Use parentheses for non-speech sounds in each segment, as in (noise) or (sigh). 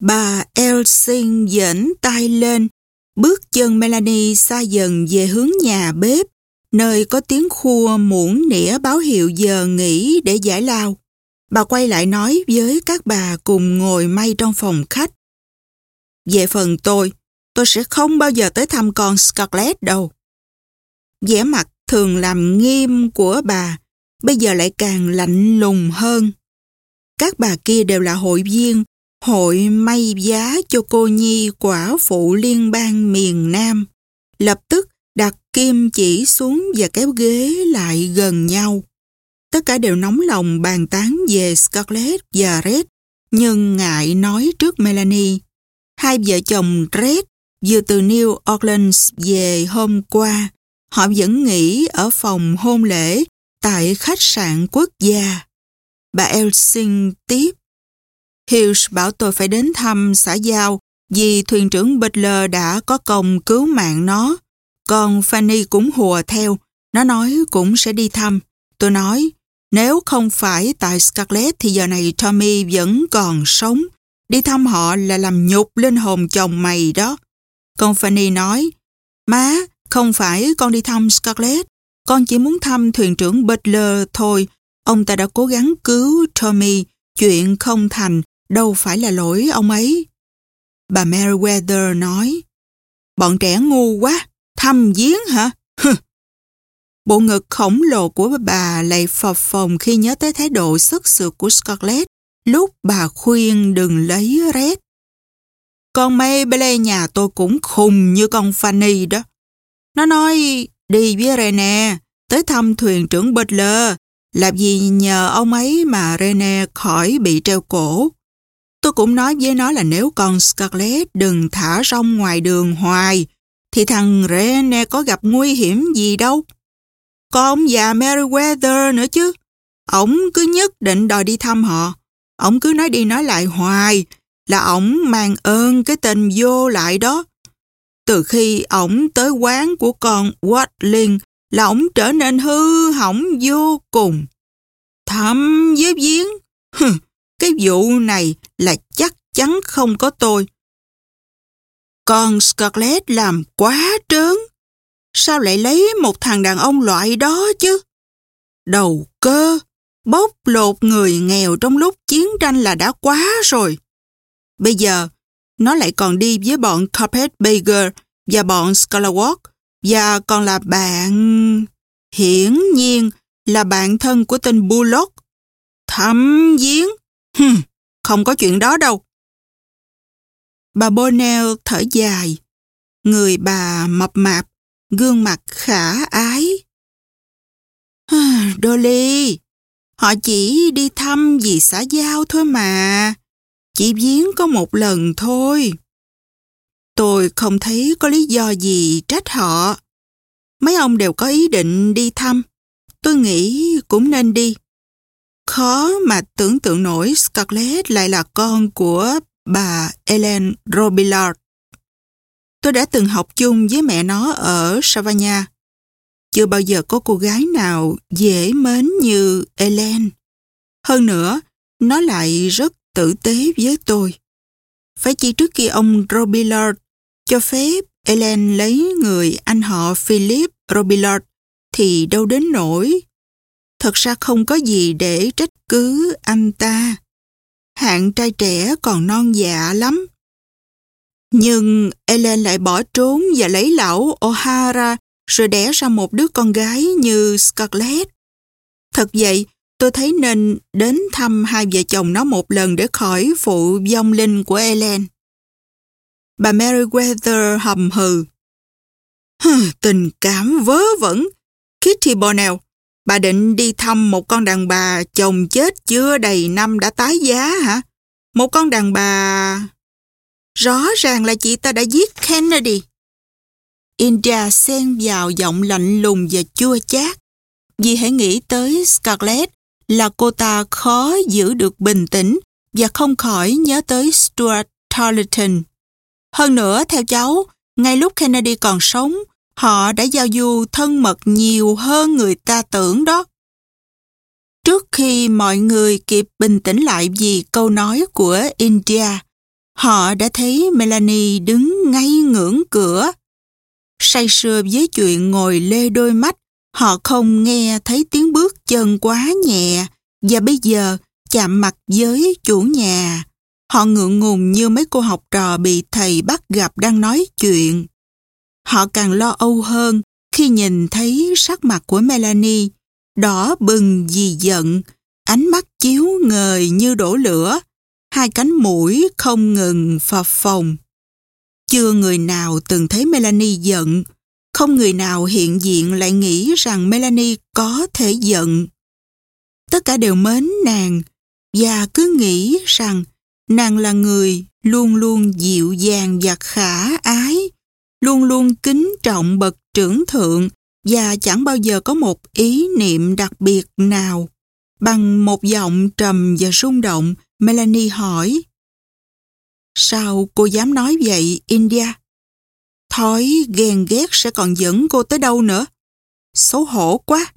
Bà Elsin dễn tay lên, bước chân Melanie xa dần về hướng nhà bếp, nơi có tiếng khua muỗng nĩa báo hiệu giờ nghỉ để giải lao. Bà quay lại nói với các bà cùng ngồi may trong phòng khách. Về phần tôi, tôi sẽ không bao giờ tới thăm con Scarlett đâu. vẻ mặt thường làm nghiêm của bà, bây giờ lại càng lạnh lùng hơn. Các bà kia đều là hội viên, hội may giá cho cô nhi quả phụ liên bang miền Nam. Lập tức đặt kim chỉ xuống và kéo ghế lại gần nhau. Tất cả đều nóng lòng bàn tán về Scarlett và Red, nhưng ngại nói trước Melanie. Hai vợ chồng Red vừa từ New Orleans về hôm qua. Họ vẫn nghỉ ở phòng hôn lễ tại khách sạn quốc gia. Bà Elsing tiếp. Hughes bảo tôi phải đến thăm xã giao vì thuyền trưởng Butler đã có công cứu mạng nó. Còn Fanny cũng hùa theo, nó nói cũng sẽ đi thăm. Tôi nói, nếu không phải tại Scarlett thì giờ này Tommy vẫn còn sống. Đi thăm họ là làm nhục linh hồn chồng mày đó. Con Fanny nói, má, không phải con đi thăm Scarlett, con chỉ muốn thăm thuyền trưởng Butler thôi. Ông ta đã cố gắng cứu Tommy, chuyện không thành, đâu phải là lỗi ông ấy. Bà Meriwether nói, bọn trẻ ngu quá, thăm giếng hả? Bộ ngực khổng lồ của bà lại phập phồng khi nhớ tới thái độ sức sượt của Scarlett lúc bà khuyên đừng lấy Red. Con Maybelle nhà tôi cũng khùng như con Fanny đó. Nó nói đi với Rene tới thăm thuyền trưởng Butler làm gì nhờ ông ấy mà Rene khỏi bị treo cổ. Tôi cũng nói với nó là nếu con Scarlett đừng thả rong ngoài đường hoài thì thằng Rene có gặp nguy hiểm gì đâu. Có ông già Meriwether nữa chứ. Ông cứ nhất định đòi đi thăm họ. Ông cứ nói đi nói lại hoài là ổng mang ơn cái tên vô lại đó. Từ khi ổng tới quán của con Watling là ổng trở nên hư hỏng vô cùng. Thăm với giếng, cái vụ này là chắc chắn không có tôi. còn Scarlett làm quá trớn. Sao lại lấy một thằng đàn ông loại đó chứ? Đầu cơ, bóc lột người nghèo trong lúc chiến tranh là đã quá rồi. Bây giờ, nó lại còn đi với bọn Carpetbagger và bọn Scalawatt và còn là bạn... Hiển nhiên là bạn thân của tên Bullock. Thăm giếng. Hừm, không có chuyện đó đâu. Bà Bonnell thở dài. Người bà mập mạp, gương mặt khả ái. À, Dolly, họ chỉ đi thăm vì xã giao thôi mà. Chỉ viếng có một lần thôi. Tôi không thấy có lý do gì trách họ. Mấy ông đều có ý định đi thăm. Tôi nghĩ cũng nên đi. Khó mà tưởng tượng nổi Scarlett lại là con của bà Ellen Robillard. Tôi đã từng học chung với mẹ nó ở Savannah. Chưa bao giờ có cô gái nào dễ mến như Ellen. Hơn nữa, nó lại rất tử tế với tôi. Phải chi trước khi ông Robillard cho phép Ellen lấy người anh họ Philip Robillard thì đâu đến nổi. Thật ra không có gì để trách cứ anh ta. Hạng trai trẻ còn non dạ lắm. Nhưng Ellen lại bỏ trốn và lấy lão O'Hara rồi đẻ ra một đứa con gái như Scarlett. Thật vậy, tôi thấy nên đến thăm hai vợ chồng nó một lần để khỏi phụ vong linh của Ellen. Bà Meriwether hầm hừ. tình cảm vớ vẩn. Kitty Bonnell, bà định đi thăm một con đàn bà chồng chết chưa đầy năm đã tái giá hả? Một con đàn bà... Rõ ràng là chị ta đã giết Kennedy. India xen vào giọng lạnh lùng và chua chát. Vì hãy nghĩ tới Scarlett là cô ta khó giữ được bình tĩnh và không khỏi nhớ tới Stuart Tarleton. Hơn nữa, theo cháu, ngay lúc Kennedy còn sống, họ đã giao du thân mật nhiều hơn người ta tưởng đó. Trước khi mọi người kịp bình tĩnh lại vì câu nói của India, Họ đã thấy Melanie đứng ngay ngưỡng cửa. Say sưa với chuyện ngồi lê đôi mắt, họ không nghe thấy tiếng bước chân quá nhẹ và bây giờ chạm mặt với chủ nhà. Họ ngượng ngùng như mấy cô học trò bị thầy bắt gặp đang nói chuyện. Họ càng lo âu hơn khi nhìn thấy sắc mặt của Melanie đỏ bừng vì giận, ánh mắt chiếu ngời như đổ lửa, hai cánh mũi không ngừng phập phồng. Chưa người nào từng thấy Melanie giận, không người nào hiện diện lại nghĩ rằng Melanie có thể giận. Tất cả đều mến nàng và cứ nghĩ rằng nàng là người luôn luôn dịu dàng và khả ái, luôn luôn kính trọng bậc trưởng thượng và chẳng bao giờ có một ý niệm đặc biệt nào. Bằng một giọng trầm và rung động, Melanie hỏi Sao cô dám nói vậy, India? Thói ghen ghét sẽ còn dẫn cô tới đâu nữa? Xấu hổ quá.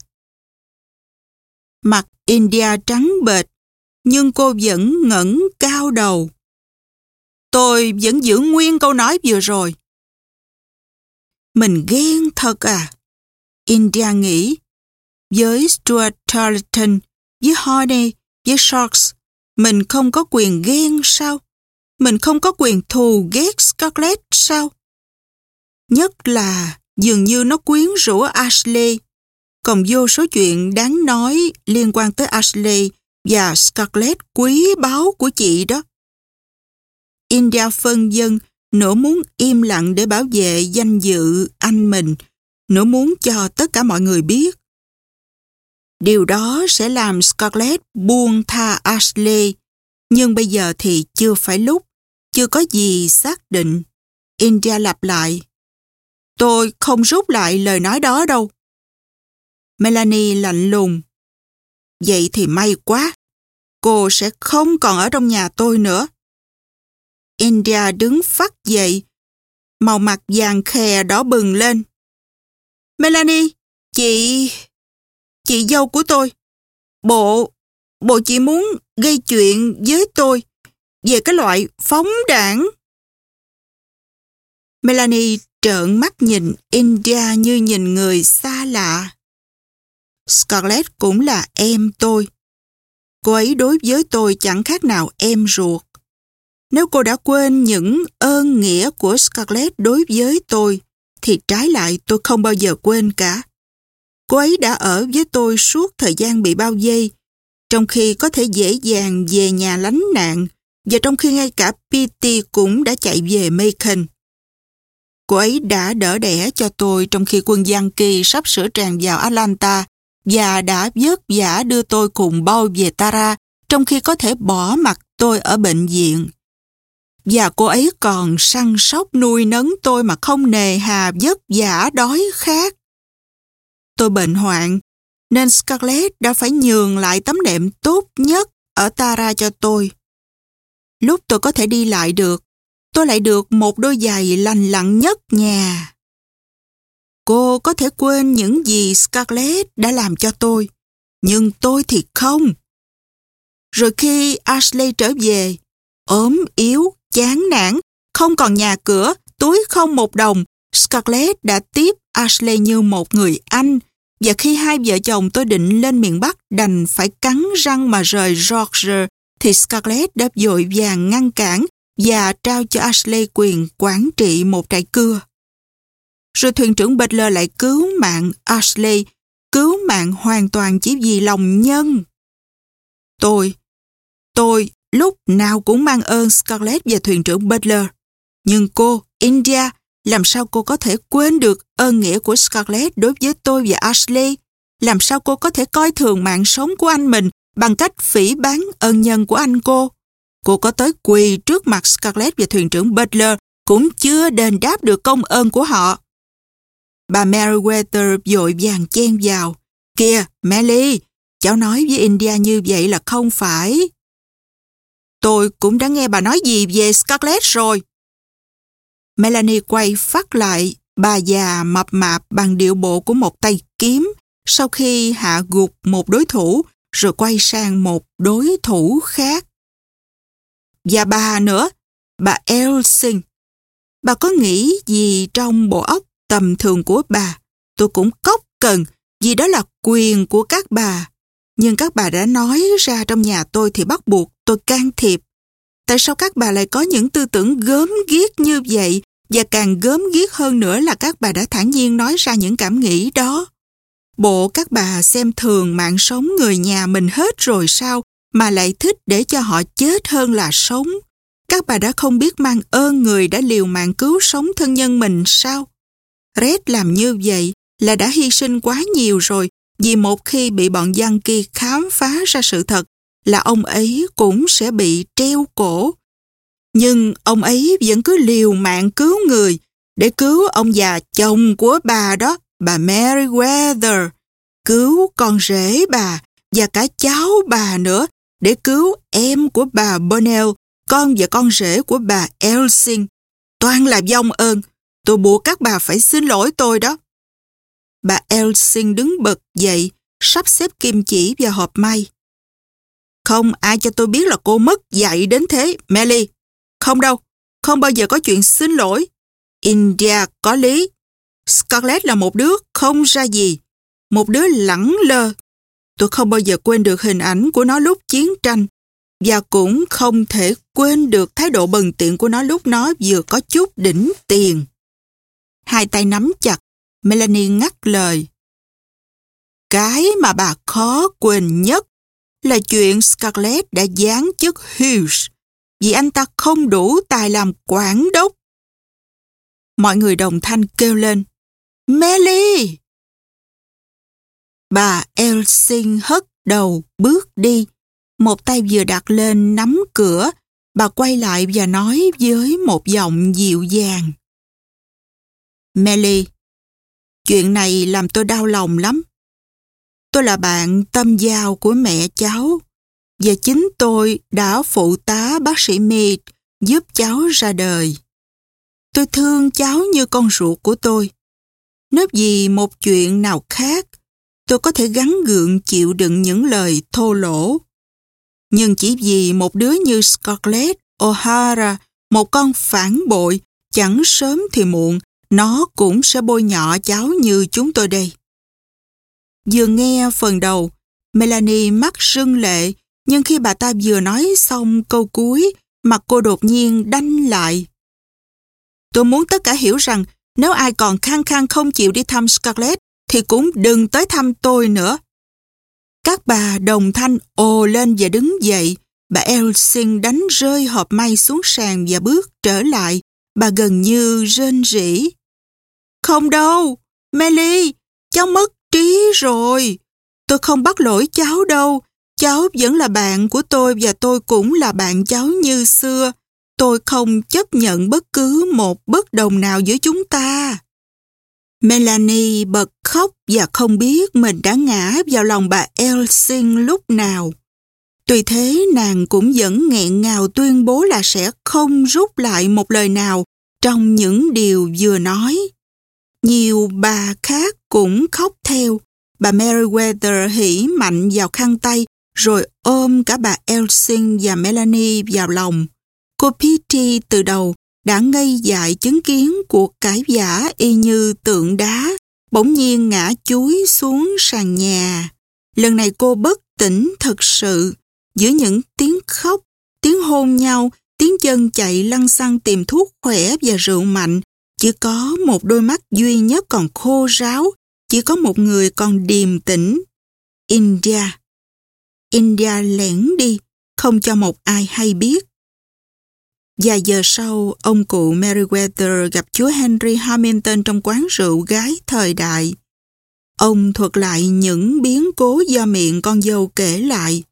Mặt India trắng bệch, nhưng cô vẫn ngẩng cao đầu. Tôi vẫn giữ nguyên câu nói vừa rồi. Mình ghen thật à? India nghĩ. Với Stuart Tarleton, với Horney, với Sharks, mình không có quyền ghen sao? Mình không có quyền thù ghét Scarlett sao? Nhất là dường như nó quyến rũ Ashley. Còn vô số chuyện đáng nói liên quan tới Ashley và Scarlett quý báu của chị đó. India phân dân nửa muốn im lặng để bảo vệ danh dự anh mình, nửa muốn cho tất cả mọi người biết. Điều đó sẽ làm Scarlett buông tha Ashley, nhưng bây giờ thì chưa phải lúc, chưa có gì xác định. India lặp lại. Tôi không rút lại lời nói đó đâu. Melanie lạnh lùng. Vậy thì may quá. Cô sẽ không còn ở trong nhà tôi nữa. India đứng phát dậy, màu mặt vàng khè đỏ bừng lên. Melanie, chị... Chị dâu của tôi. Bộ... Bộ chị muốn gây chuyện với tôi về cái loại phóng đảng. Melanie trợn mắt nhìn India như nhìn người xa lạ. Scarlett cũng là em tôi. Cô ấy đối với tôi chẳng khác nào em ruột. Nếu cô đã quên những ơn nghĩa của Scarlett đối với tôi, thì trái lại tôi không bao giờ quên cả. Cô ấy đã ở với tôi suốt thời gian bị bao vây, trong khi có thể dễ dàng về nhà lánh nạn và trong khi ngay cả Petey cũng đã chạy về Macon. Cô ấy đã đỡ đẻ cho tôi trong khi quân Giang Kỳ sắp sửa tràn vào Atlanta và đã vớt vả đưa tôi cùng bao về Tara trong khi có thể bỏ mặt tôi ở bệnh viện. Và cô ấy còn săn sóc nuôi nấng tôi mà không nề hà vất vả đói khát. Tôi bệnh hoạn, nên Scarlett đã phải nhường lại tấm đệm tốt nhất ở Tara cho tôi. Lúc tôi có thể đi lại được, tôi lại được một đôi giày lành lặn nhất nhà. Cô có thể quên những gì Scarlett đã làm cho tôi, nhưng tôi thì không. Rồi khi Ashley trở về, ốm yếu, chán nản, không còn nhà cửa, túi không một đồng, Scarlett đã tiếp Ashley như một người anh và khi hai vợ chồng tôi định lên miền Bắc đành phải cắn răng mà rời George thì Scarlett đã dội vàng ngăn cản và trao cho Ashley quyền quản trị một trại cưa. Rồi thuyền trưởng Butler lại cứu mạng Ashley, cứu mạng hoàn toàn chỉ vì lòng nhân. Tôi, tôi lúc nào cũng mang ơn Scarlett và thuyền trưởng Butler. Nhưng cô, India, làm sao cô có thể quên được ơn nghĩa của Scarlett đối với tôi và Ashley? Làm sao cô có thể coi thường mạng sống của anh mình bằng cách phỉ bán ân nhân của anh cô? Cô có tới quỳ trước mặt Scarlett và thuyền trưởng Butler cũng chưa đền đáp được công ơn của họ. Bà Meriwether vội vàng chen vào. Kìa, Melly, cháu nói với India như vậy là không phải. Tôi cũng đã nghe bà nói gì về Scarlett rồi. Melanie quay phát lại bà già mập mạp bằng điệu bộ của một tay kiếm sau khi hạ gục một đối thủ rồi quay sang một đối thủ khác. Và bà nữa, bà Elsing. Bà có nghĩ gì trong bộ óc tầm thường của bà? Tôi cũng cốc cần vì đó là quyền của các bà. Nhưng các bà đã nói ra trong nhà tôi thì bắt buộc tôi can thiệp. Tại sao các bà lại có những tư tưởng gớm ghiếc như vậy và càng gớm ghiếc hơn nữa là các bà đã thản nhiên nói ra những cảm nghĩ đó? Bộ, các bà xem thường mạng sống người nhà mình hết rồi sao mà lại thích để cho họ chết hơn là sống? Các bà đã không biết mang ơn người đã liều mạng cứu sống thân nhân mình sao? Red làm như vậy là đã hy sinh quá nhiều rồi vì một khi bị bọn dân kia khám phá ra sự thật là ông ấy cũng sẽ bị treo cổ. Nhưng ông ấy vẫn cứ liều mạng cứu người để cứu ông già chồng của bà đó, bà Meriwether, cứu con rể bà và cả cháu bà nữa để cứu em của bà Bonnell, con và con rể của bà Elsing. Toàn là vong ơn, tôi buộc các bà phải xin lỗi tôi đó. Bà Elsing đứng bật dậy, sắp xếp kim chỉ và hộp may. Không ai cho tôi biết là cô mất dạy đến thế, Melly. Không đâu, không bao giờ có chuyện xin lỗi. India có lý. Scarlett là một đứa không ra gì, một đứa lẳng lơ. Tôi không bao giờ quên được hình ảnh của nó lúc chiến tranh và cũng không thể quên được thái độ bần tiện của nó lúc nó vừa có chút đỉnh tiền. Hai tay nắm chặt, Melanie ngắt lời. Cái mà bà khó quên nhất là chuyện Scarlett đã giáng chức Hughes vì anh ta không đủ tài làm quản đốc. Mọi người đồng thanh kêu lên Melly! Bà Elsing hất đầu bước đi. Một tay vừa đặt lên nắm cửa, bà quay lại và nói với một giọng dịu dàng. Melly, chuyện này làm tôi đau lòng lắm. Tôi là bạn tâm giao của mẹ cháu và chính tôi đã phụ tá bác sĩ Mead giúp cháu ra đời. Tôi thương cháu như con ruột của tôi. Nếu vì một chuyện nào khác, tôi có thể gắn gượng chịu đựng những lời thô lỗ. Nhưng chỉ vì một đứa như Scarlett O'Hara, một con phản bội, chẳng sớm thì muộn, nó cũng sẽ bôi nhọ cháu như chúng tôi đây. Vừa nghe phần đầu, Melanie mắt rưng lệ, nhưng khi bà ta vừa nói xong câu cuối, mặt cô đột nhiên đanh lại. Tôi muốn tất cả hiểu rằng nếu ai còn khăng khăng không chịu đi thăm Scarlett thì cũng đừng tới thăm tôi nữa. Các bà đồng thanh ồ lên và đứng dậy. Bà Elsing đánh rơi hộp may xuống sàn và bước trở lại. Bà gần như rên rỉ. Không đâu, Melly, cháu mất trí rồi. Tôi không bắt lỗi cháu đâu. Cháu vẫn là bạn của tôi và tôi cũng là bạn cháu như xưa. Tôi không chấp nhận bất cứ một bất đồng nào giữa chúng ta. Melanie bật khóc và không biết mình đã ngã vào lòng bà Elsing lúc nào. Tuy thế, nàng cũng vẫn nghẹn ngào tuyên bố là sẽ không rút lại một lời nào trong những điều vừa nói. Nhiều bà khác cũng khóc theo. Bà Meriwether hỉ mạnh vào khăn tay rồi ôm cả bà Elsin và Melanie vào lòng. Cô Petey từ đầu đã ngây dại chứng kiến cuộc cãi giả y như tượng đá, bỗng nhiên ngã chuối xuống sàn nhà. Lần này cô bất tỉnh thật sự, giữa những tiếng khóc, tiếng hôn nhau, tiếng chân chạy lăn xăng tìm thuốc khỏe và rượu mạnh, chỉ có một đôi mắt duy nhất còn khô ráo, chỉ có một người còn điềm tĩnh. India. India lẻn đi, không cho một ai hay biết. Vài giờ sau, ông cụ Meriwether gặp chúa Henry Hamilton trong quán rượu gái thời đại. Ông thuật lại những biến cố do miệng con dâu kể lại.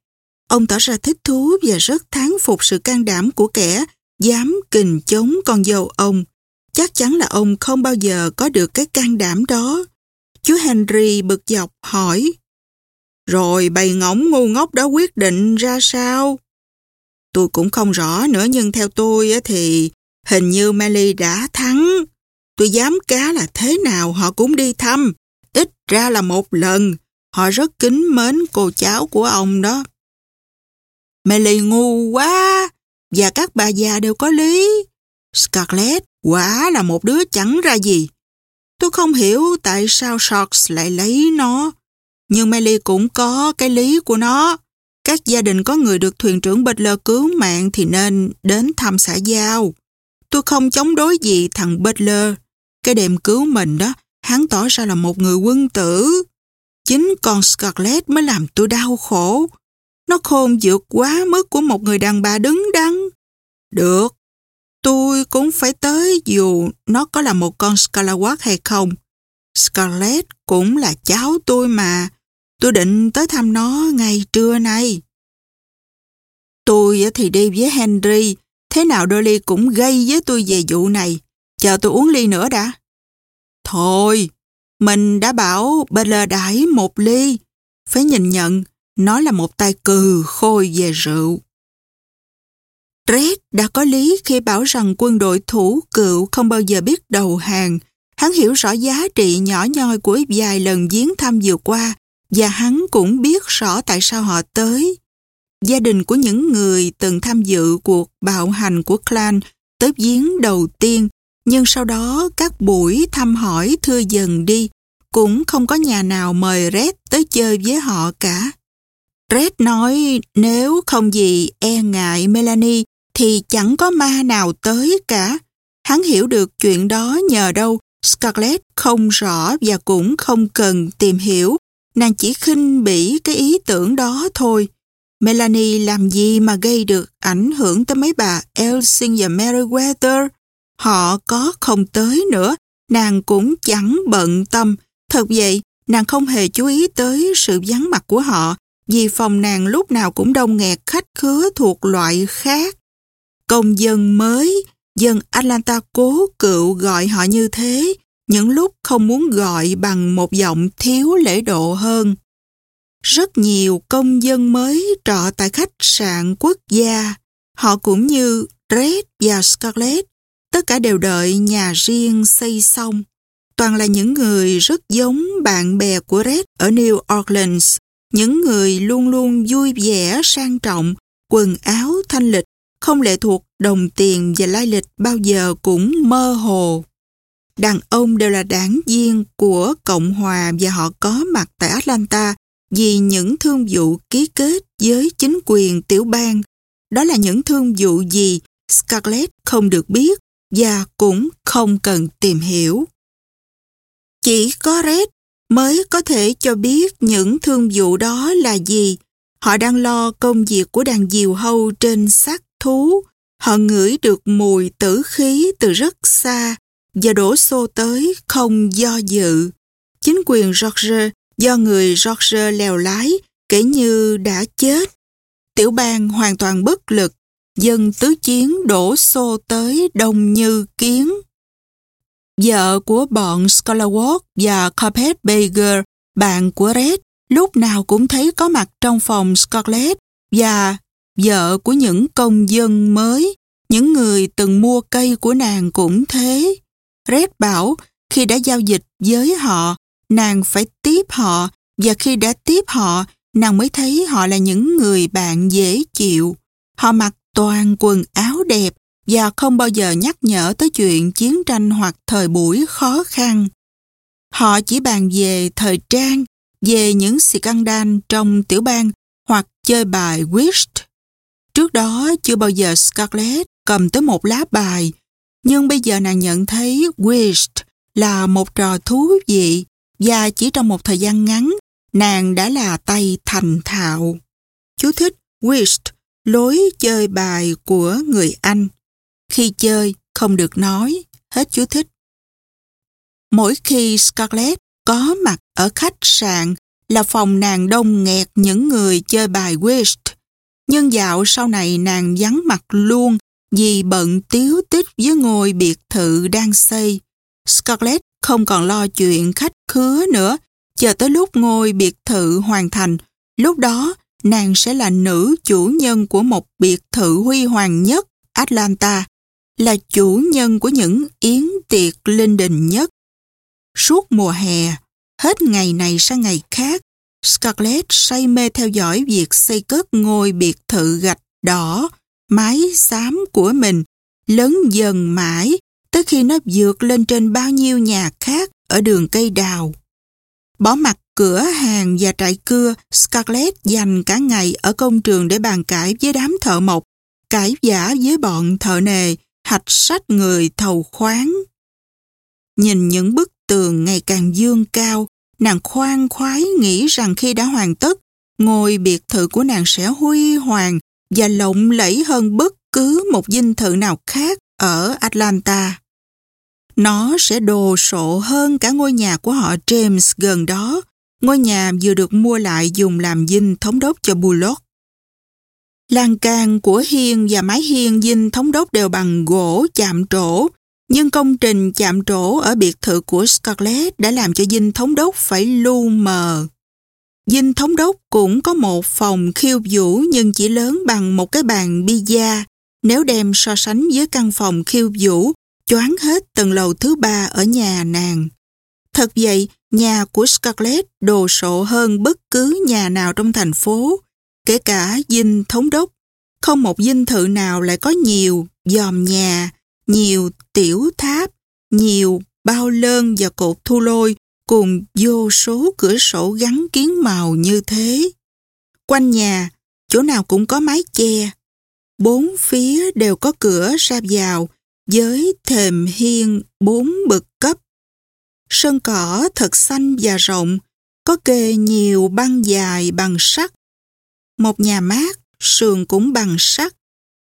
Ông tỏ ra thích thú và rất thán phục sự can đảm của kẻ dám kình chống con dâu ông. Chắc chắn là ông không bao giờ có được cái can đảm đó chú Henry bực dọc hỏi, Rồi bầy ngỗng ngu ngốc đó quyết định ra sao? Tôi cũng không rõ nữa, nhưng theo tôi thì hình như Melly đã thắng. Tôi dám cá là thế nào họ cũng đi thăm. Ít ra là một lần. Họ rất kính mến cô cháu của ông đó. Melly ngu quá. và các bà già đều có lý. Scarlett, quả là một đứa chẳng ra gì. Tôi không hiểu tại sao Sharks lại lấy nó. Nhưng Melly cũng có cái lý của nó. Các gia đình có người được thuyền trưởng Butler cứu mạng thì nên đến thăm xã giao. Tôi không chống đối gì thằng Butler. Cái đêm cứu mình đó, hắn tỏ ra là một người quân tử. Chính con Scarlett mới làm tôi đau khổ. Nó khôn vượt quá mức của một người đàn bà đứng đắn. Được, tôi cũng phải tới dù nó có là một con Scalawag hay không. Scarlett cũng là cháu tôi mà. Tôi định tới thăm nó ngày trưa nay. Tôi thì đi với Henry. Thế nào Dolly cũng gây với tôi về vụ này. Chờ tôi uống ly nữa đã. Thôi, mình đã bảo Butler đãi một ly. Phải nhìn nhận, nó là một tay cừ khôi về rượu. Red đã có lý khi bảo rằng quân đội thủ cựu không bao giờ biết đầu hàng. Hắn hiểu rõ giá trị nhỏ nhoi của vài lần viếng thăm vừa qua, và hắn cũng biết rõ tại sao họ tới. Gia đình của những người từng tham dự cuộc bạo hành của clan tới viếng đầu tiên, nhưng sau đó các buổi thăm hỏi thưa dần đi, cũng không có nhà nào mời Red tới chơi với họ cả. Red nói, nếu không gì e ngại Melanie thì chẳng có ma nào tới cả. Hắn hiểu được chuyện đó nhờ đâu Scarlett không rõ và cũng không cần tìm hiểu. Nàng chỉ khinh bỉ cái ý tưởng đó thôi. Melanie làm gì mà gây được ảnh hưởng tới mấy bà Elsing và Meriwether? Họ có không tới nữa, nàng cũng chẳng bận tâm. Thật vậy, nàng không hề chú ý tới sự vắng mặt của họ vì phòng nàng lúc nào cũng đông nghẹt khách khứa thuộc loại khác. Công dân mới, dân Atlanta cố cựu gọi họ như thế, những lúc không muốn gọi bằng một giọng thiếu lễ độ hơn. Rất nhiều công dân mới trọ tại khách sạn quốc gia. Họ cũng như Red và Scarlett, tất cả đều đợi nhà riêng xây xong. Toàn là những người rất giống bạn bè của Red ở New Orleans, những người luôn luôn vui vẻ, sang trọng, quần áo thanh lịch, không lệ thuộc đồng tiền và lai lịch bao giờ cũng mơ hồ. Đàn ông đều là đảng viên của Cộng hòa và họ có mặt tại Atlanta vì những thương vụ ký kết với chính quyền tiểu bang. Đó là những thương vụ gì Scarlett không được biết và cũng không cần tìm hiểu. Chỉ có Red mới có thể cho biết những thương vụ đó là gì. Họ đang lo công việc của đàn diều hâu trên xác thú. Họ ngửi được mùi tử khí từ rất xa và đổ xô tới không do dự. Chính quyền George do người George lèo lái kể như đã chết. Tiểu bang hoàn toàn bất lực, dân tứ chiến đổ xô tới đông như kiến. Vợ của bọn Scholarwalk và Carpetbagger, bạn của Red, lúc nào cũng thấy có mặt trong phòng Scarlett và vợ của những công dân mới, những người từng mua cây của nàng cũng thế. Red bảo khi đã giao dịch với họ, nàng phải tiếp họ và khi đã tiếp họ, nàng mới thấy họ là những người bạn dễ chịu. Họ mặc toàn quần áo đẹp và không bao giờ nhắc nhở tới chuyện chiến tranh hoặc thời buổi khó khăn. Họ chỉ bàn về thời trang, về những scandal trong tiểu bang hoặc chơi bài whist. Trước đó chưa bao giờ Scarlett cầm tới một lá bài, nhưng bây giờ nàng nhận thấy whist là một trò thú vị và chỉ trong một thời gian ngắn, nàng đã là tay thành thạo. Chú thích whist, lối chơi bài của người Anh. Khi chơi, không được nói, hết chú thích. Mỗi khi Scarlett có mặt ở khách sạn là phòng nàng đông nghẹt những người chơi bài whist. Nhưng dạo sau này nàng vắng mặt luôn vì bận tiếu tích với ngôi biệt thự đang xây. Scarlett không còn lo chuyện khách khứa nữa, chờ tới lúc ngôi biệt thự hoàn thành, lúc đó nàng sẽ là nữ chủ nhân của một biệt thự huy hoàng nhất Atlanta, là chủ nhân của những yến tiệc linh đình nhất. Suốt mùa hè, hết ngày này sang ngày khác, Scarlett say mê theo dõi việc xây cất ngôi biệt thự gạch đỏ mái xám của mình, lớn dần mãi tới khi nó vượt lên trên bao nhiêu nhà khác ở đường cây đào. Bỏ mặt cửa hàng và trại cưa, Scarlett dành cả ngày ở công trường để bàn cãi với đám thợ mộc, cãi giả với bọn thợ nề, hạch sách người thầu khoáng. Nhìn những bức tường ngày càng dương cao, nàng khoan khoái nghĩ rằng khi đã hoàn tất, ngôi biệt thự của nàng sẽ huy hoàng và lộng lẫy hơn bất cứ một dinh thự nào khác ở Atlanta. Nó sẽ đồ sộ hơn cả ngôi nhà của họ James gần đó, ngôi nhà vừa được mua lại dùng làm dinh thống đốc cho Bullock. Lan can của hiên và mái hiên dinh thống đốc đều bằng gỗ chạm trổ, nhưng công trình chạm trổ ở biệt thự của Scarlett đã làm cho dinh thống đốc phải lu mờ. Dinh thống đốc cũng có một phòng khiêu vũ nhưng chỉ lớn bằng một cái bàn bia nếu đem so sánh với căn phòng khiêu vũ choáng hết tầng lầu thứ ba ở nhà nàng. Thật vậy, nhà của Scarlett đồ sộ hơn bất cứ nhà nào trong thành phố, kể cả dinh thống đốc. Không một dinh thự nào lại có nhiều dòm nhà, nhiều tiểu tháp, nhiều bao lơn và cột thu lôi cùng vô số cửa sổ gắn kiến màu như thế. Quanh nhà, chỗ nào cũng có mái che. Bốn phía đều có cửa ra vào với thềm hiên bốn bậc cấp. Sân cỏ thật xanh và rộng, có kê nhiều băng dài bằng sắt. Một nhà mát, sườn cũng bằng sắt.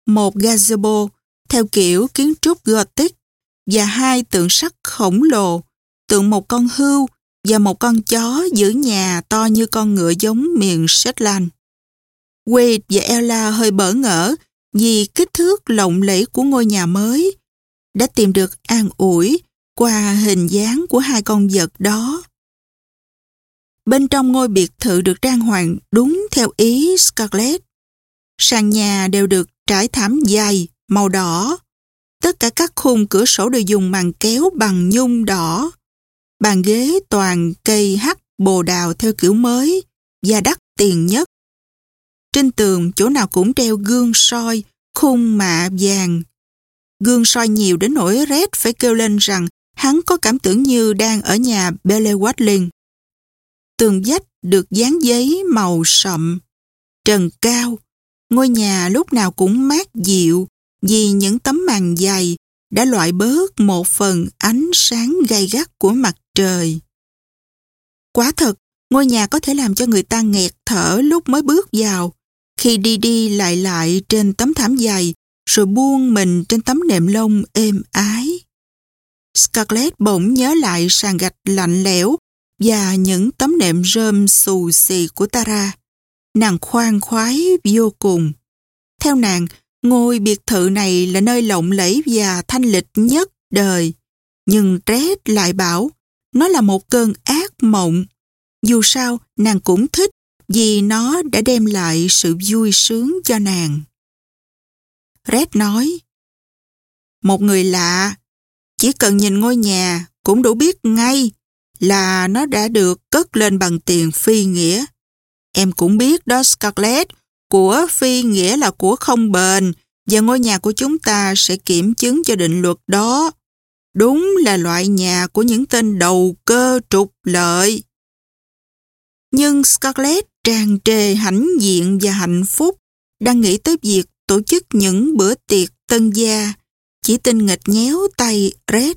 Một gazebo theo kiểu kiến trúc Gothic và hai tượng sắt khổng lồ, tượng một con hươu và một con chó giữ nhà to như con ngựa giống miền Shetland. Wade và Ella hơi bỡ ngỡ vì kích thước lộng lẫy của ngôi nhà mới đã tìm được an ủi qua hình dáng của hai con vật đó. Bên trong ngôi biệt thự được trang hoàng đúng theo ý Scarlett. Sàn nhà đều được trải thảm dày, màu đỏ. Tất cả các khung cửa sổ đều dùng màn kéo bằng nhung đỏ. Bàn ghế toàn cây hắc bồ đào theo kiểu mới và đắt tiền nhất. Trên tường chỗ nào cũng treo gương soi, khung mạ vàng. Gương soi nhiều đến nỗi Red phải kêu lên rằng hắn có cảm tưởng như đang ở nhà Belle Watling. Tường vách được dán giấy màu sậm, trần cao. Ngôi nhà lúc nào cũng mát dịu vì những tấm màn dày đã loại bớt một phần ánh sáng gay gắt của mặt trời. Quả thật, ngôi nhà có thể làm cho người ta nghẹt thở lúc mới bước vào, khi đi đi lại lại trên tấm thảm dày, rồi buông mình trên tấm nệm lông êm ái. Scarlett bỗng nhớ lại sàn gạch lạnh lẽo và những tấm nệm rơm xù xì của Tara. Nàng khoan khoái vô cùng. Theo nàng, ngôi biệt thự này là nơi lộng lẫy và thanh lịch nhất đời. Nhưng Red lại bảo nó là một cơn ác mộng. Dù sao, nàng cũng thích vì nó đã đem lại sự vui sướng cho nàng. Red nói, Một người lạ, chỉ cần nhìn ngôi nhà cũng đủ biết ngay là nó đã được cất lên bằng tiền phi nghĩa. Em cũng biết đó Scarlett, của phi nghĩa là của không bền và ngôi nhà của chúng ta sẽ kiểm chứng cho định luật đó. Đúng là loại nhà của những tên đầu cơ trục lợi. Nhưng Scarlett tràn trề hãnh diện và hạnh phúc đang nghĩ tới việc tổ chức những bữa tiệc tân gia chỉ tinh nghịch nhéo tay Red.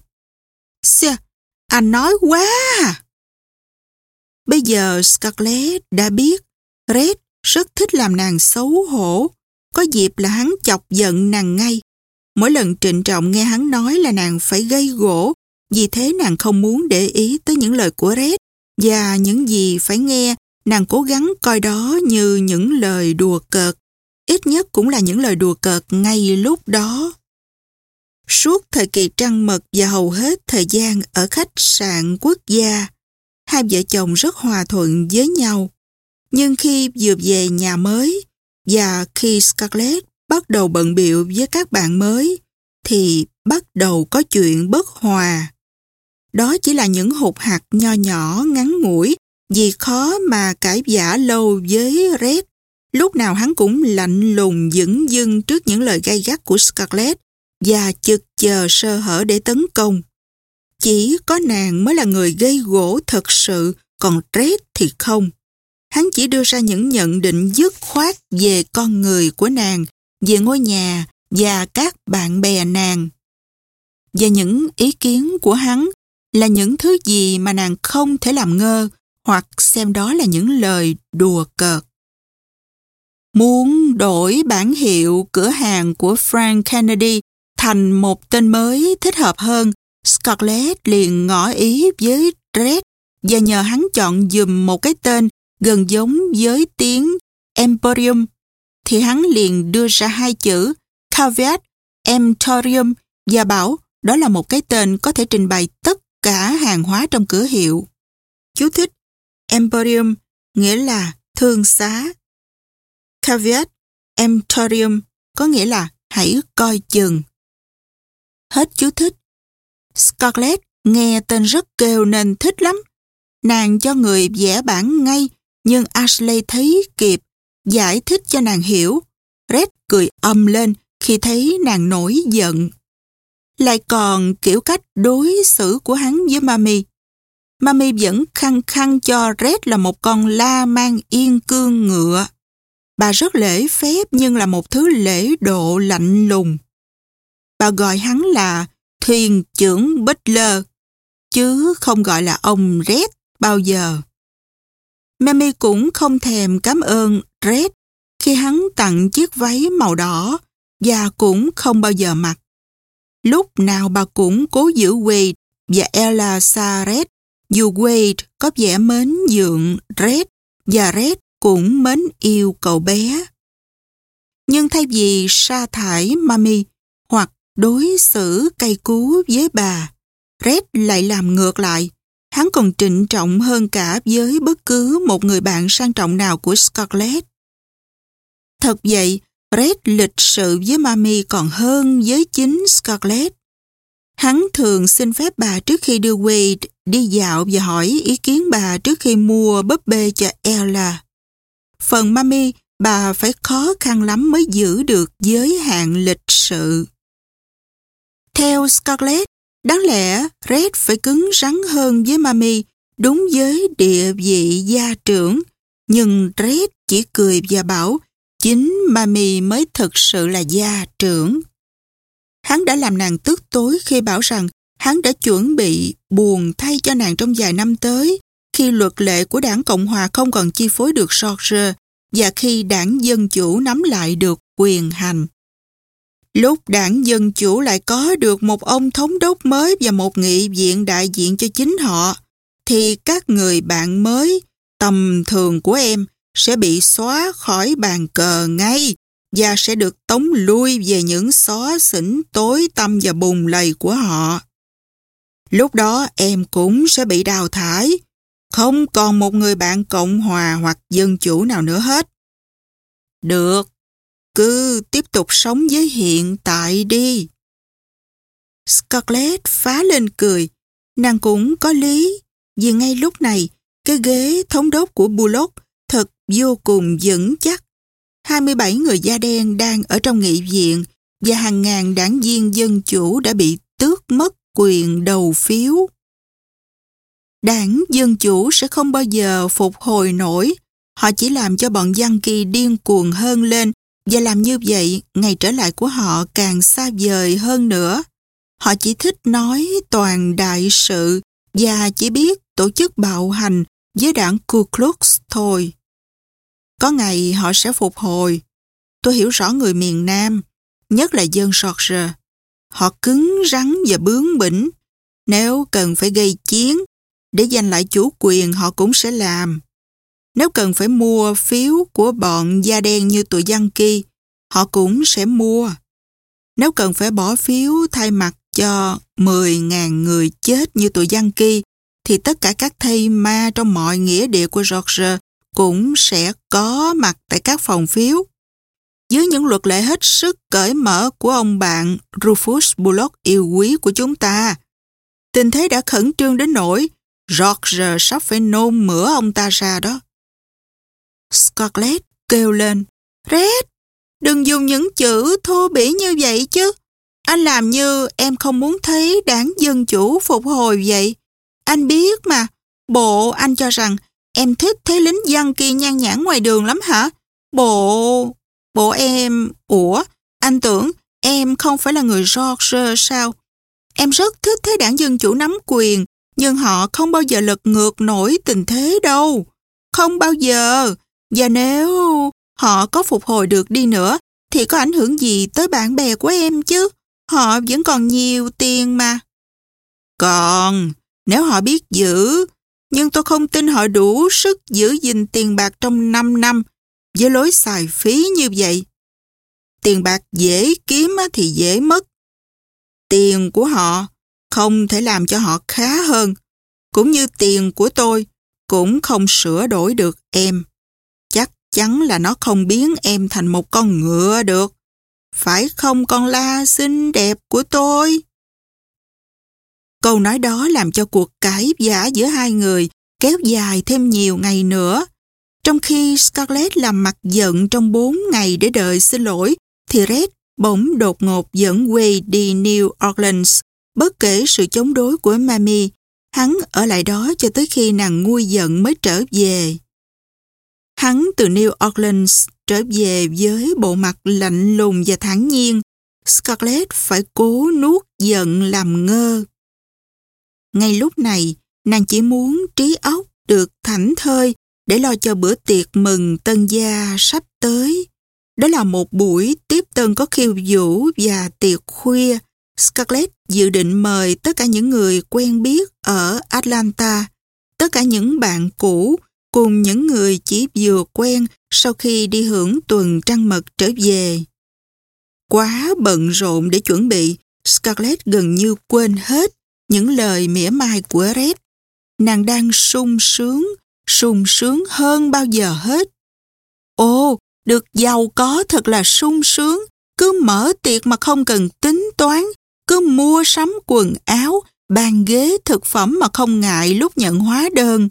Xà, anh nói quá à. Bây giờ Scarlett đã biết Red rất thích làm nàng xấu hổ. Có dịp là hắn chọc giận nàng ngay. Mỗi lần trịnh trọng nghe hắn nói là nàng phải gây gỗ, vì thế nàng không muốn để ý tới những lời của Red và những gì phải nghe, nàng cố gắng coi đó như những lời đùa cợt. Ít nhất cũng là những lời đùa cợt ngay lúc đó. Suốt thời kỳ trăng mật và hầu hết thời gian ở khách sạn quốc gia, hai vợ chồng rất hòa thuận với nhau. Nhưng khi vừa về nhà mới và khi Scarlett bắt đầu bận biệu với các bạn mới, thì bắt đầu có chuyện bất hòa. Đó chỉ là những hụt hạt nho nhỏ ngắn ngủi vì khó mà cãi giả lâu với Red Lúc nào hắn cũng lạnh lùng dững dưng trước những lời gay gắt của Scarlett và chực chờ sơ hở để tấn công. Chỉ có nàng mới là người gây gỗ thật sự, còn Red thì không. Hắn chỉ đưa ra những nhận định dứt khoát về con người của nàng, về ngôi nhà và các bạn bè nàng. Và những ý kiến của hắn là những thứ gì mà nàng không thể làm ngơ hoặc xem đó là những lời đùa cợt. Muốn đổi bản hiệu cửa hàng của Frank Kennedy thành một tên mới thích hợp hơn, Scarlett liền ngỏ ý với Red và nhờ hắn chọn dùm một cái tên gần giống với tiếng Emporium, thì hắn liền đưa ra hai chữ Caveat Emporium và bảo đó là một cái tên có thể trình bày tất cả hàng hóa trong cửa hiệu. Chú thích Emporium nghĩa là thương xá. Caveat Emporium có nghĩa là hãy coi chừng. Hết chú thích. Scarlett nghe tên rất kêu nên thích lắm. Nàng cho người vẽ bản ngay, nhưng Ashley thấy kịp, giải thích cho nàng hiểu. Red cười âm lên khi thấy nàng nổi giận. Lại còn kiểu cách đối xử của hắn với Mami. Mami vẫn khăng khăng cho Red là một con la mang yên cương ngựa. Bà rất lễ phép nhưng là một thứ lễ độ lạnh lùng. Bà gọi hắn là thuyền trưởng Butler, chứ không gọi là ông Red bao giờ. Mammy cũng không thèm cảm ơn Red khi hắn tặng chiếc váy màu đỏ và cũng không bao giờ mặc. Lúc nào bà cũng cố giữ Wade và Ella xa Red, dù Wade có vẻ mến dượng Red và Red cũng mến yêu cậu bé. Nhưng thay vì sa thải Mami hoặc đối xử cay cú với bà, Red lại làm ngược lại. Hắn còn trịnh trọng hơn cả với bất cứ một người bạn sang trọng nào của Scarlett. Thật vậy, Red lịch sự với Mami còn hơn với chính Scarlett. Hắn thường xin phép bà trước khi đưa Wade đi dạo và hỏi ý kiến bà trước khi mua búp bê cho Ella. Phần Mami, bà phải khó khăn lắm mới giữ được giới hạn lịch sự. Theo Scarlett, đáng lẽ Red phải cứng rắn hơn với Mami đúng với địa vị gia trưởng, nhưng Red chỉ cười và bảo chính Mami mới thực sự là gia trưởng. Hắn đã làm nàng tức tối khi bảo rằng hắn đã chuẩn bị buồn thay cho nàng trong vài năm tới khi luật lệ của đảng Cộng Hòa không còn chi phối được George và khi đảng Dân Chủ nắm lại được quyền hành. Lúc đảng Dân Chủ lại có được một ông thống đốc mới và một nghị viện đại diện cho chính họ, thì các người bạn mới tầm thường của em sẽ bị xóa khỏi bàn cờ ngay và sẽ được tống lui về những xó xỉnh tối tăm và bùng lầy của họ. Lúc đó em cũng sẽ bị đào thải, không còn một người bạn Cộng Hòa hoặc Dân Chủ nào nữa hết. Được, cứ tiếp tục sống với hiện tại đi. Scarlett phá lên cười, nàng cũng có lý, vì ngay lúc này, cái ghế thống đốc của Bullock thật vô cùng vững chắc. 27 người da đen đang ở trong nghị viện và hàng ngàn đảng viên dân chủ đã bị tước mất quyền đầu phiếu. Đảng Dân Chủ sẽ không bao giờ phục hồi nổi. Họ chỉ làm cho bọn dân kỳ điên cuồng hơn lên và làm như vậy, ngày trở lại của họ càng xa vời hơn nữa. Họ chỉ thích nói toàn đại sự và chỉ biết tổ chức bạo hành với đảng Ku Klux thôi. Có ngày họ sẽ phục hồi. Tôi hiểu rõ người miền Nam, nhất là dân Georgia. Họ cứng rắn và bướng bỉnh. Nếu cần phải gây chiến, để giành lại chủ quyền họ cũng sẽ làm. Nếu cần phải mua phiếu của bọn da đen như tụi dân kỳ, họ cũng sẽ mua. Nếu cần phải bỏ phiếu thay mặt cho 10.000 người chết như tụi dân kỳ, thì tất cả các thây ma trong mọi nghĩa địa của George cũng sẽ có mặt tại các phòng phiếu. Dưới những luật lệ hết sức cởi mở của ông bạn Rufus Bullock yêu quý của chúng ta, tình thế đã khẩn trương đến nỗi George sắp phải nôn mửa ông ta ra đó. Scarlett kêu lên. Red, đừng dùng những chữ thô bỉ như vậy chứ. Anh làm như em không muốn thấy đảng Dân Chủ phục hồi vậy. Anh biết mà, bộ anh cho rằng em thích thấy lính dân kia nhan nhãn ngoài đường lắm hả? Bộ... bộ em... Ủa, anh tưởng em không phải là người George sao? Em rất thích thấy đảng Dân Chủ nắm quyền, nhưng họ không bao giờ lật ngược nổi tình thế đâu. Không bao giờ. Và nếu họ có phục hồi được đi nữa, thì có ảnh hưởng gì tới bạn bè của em chứ? Họ vẫn còn nhiều tiền mà. Còn, nếu họ biết giữ, nhưng tôi không tin họ đủ sức giữ gìn tiền bạc trong 5 năm với lối xài phí như vậy. Tiền bạc dễ kiếm thì dễ mất. Tiền của họ không thể làm cho họ khá hơn, cũng như tiền của tôi cũng không sửa đổi được em. Chắn là nó không biến em thành một con ngựa được. Phải không con la xinh đẹp của tôi? Câu nói đó làm cho cuộc cãi giả giữa hai người kéo dài thêm nhiều ngày nữa. Trong khi Scarlett làm mặt giận trong bốn ngày để đợi xin lỗi, thì Red bỗng đột ngột dẫn Wade đi New Orleans. Bất kể sự chống đối của Mami, hắn ở lại đó cho tới khi nàng nguôi giận mới trở về. Hắn từ New Orleans trở về với bộ mặt lạnh lùng và thản nhiên. Scarlett phải cố nuốt giận làm ngơ. Ngay lúc này, nàng chỉ muốn trí óc được thảnh thơi để lo cho bữa tiệc mừng tân gia sắp tới. Đó là một buổi tiếp tân có khiêu vũ và tiệc khuya. Scarlett dự định mời tất cả những người quen biết ở Atlanta, tất cả những bạn cũ cùng những người chỉ vừa quen sau khi đi hưởng tuần trăng mật trở về. Quá bận rộn để chuẩn bị, Scarlett gần như quên hết những lời mỉa mai của Red. Nàng đang sung sướng, sung sướng hơn bao giờ hết. Ồ, được giàu có thật là sung sướng, cứ mở tiệc mà không cần tính toán, cứ mua sắm quần áo, bàn ghế thực phẩm mà không ngại lúc nhận hóa đơn.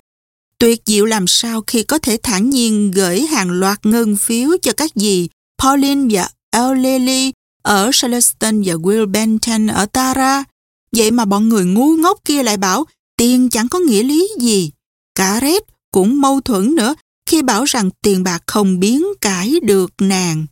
Tuyệt diệu làm sao khi có thể thản nhiên gửi hàng loạt ngân phiếu cho các dì Pauline và Eulalie ở Charleston và Will Benton ở Tara. Vậy mà bọn người ngu ngốc kia lại bảo tiền chẳng có nghĩa lý gì. Cả Red cũng mâu thuẫn nữa khi bảo rằng tiền bạc không biến cải được nàng.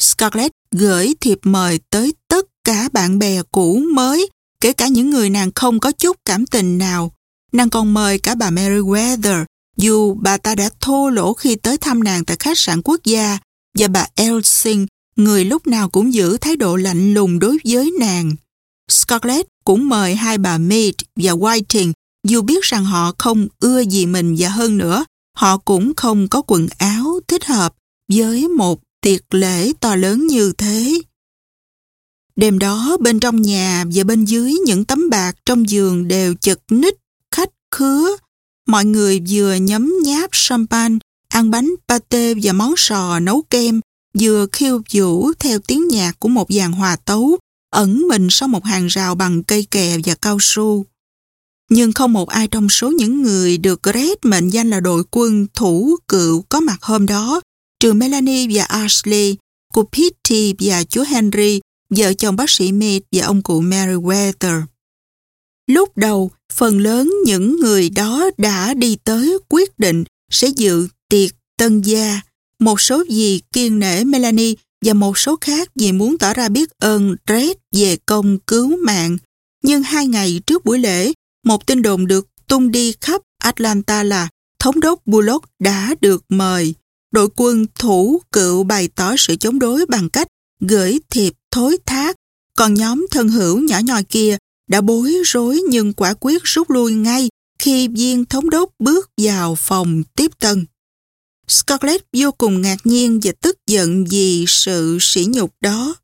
Scarlett gửi thiệp mời tới tất cả bạn bè cũ mới, kể cả những người nàng không có chút cảm tình nào. Nàng còn mời cả bà Meriwether, dù bà ta đã thô lỗ khi tới thăm nàng tại khách sạn quốc gia, và bà Elsing, người lúc nào cũng giữ thái độ lạnh lùng đối với nàng. Scarlett cũng mời hai bà Mead và Whiting, dù biết rằng họ không ưa gì mình và hơn nữa, họ cũng không có quần áo thích hợp với một tiệc lễ to lớn như thế. Đêm đó bên trong nhà và bên dưới những tấm bạc trong giường đều chật ních, khứa. Mọi người vừa nhấm nháp champagne, ăn bánh pate và món sò nấu kem, vừa khiêu vũ theo tiếng nhạc của một dàn hòa tấu, ẩn mình sau một hàng rào bằng cây kè và cao su. Nhưng không một ai trong số những người được Gret mệnh danh là đội quân thủ cựu có mặt hôm đó, trừ Melanie và Ashley, cô Pitty và chú Henry, vợ chồng bác sĩ Mead và ông cụ Meriwether. Lúc đầu, phần lớn những người đó đã đi tới quyết định sẽ dự tiệc tân gia. Một số vì kiên nể Melanie và một số khác vì muốn tỏ ra biết ơn Red về công cứu mạng. Nhưng hai ngày trước buổi lễ, một tin đồn được tung đi khắp Atlanta là thống đốc Bullock đã được mời. Đội quân thủ cựu bày tỏ sự chống đối bằng cách gửi thiệp thối thác, còn nhóm thân hữu nhỏ nhòi kia đã bối rối nhưng quả quyết rút lui ngay khi viên thống đốc bước vào phòng tiếp tân. Scarlett vô cùng ngạc nhiên và tức giận vì sự sỉ nhục đó.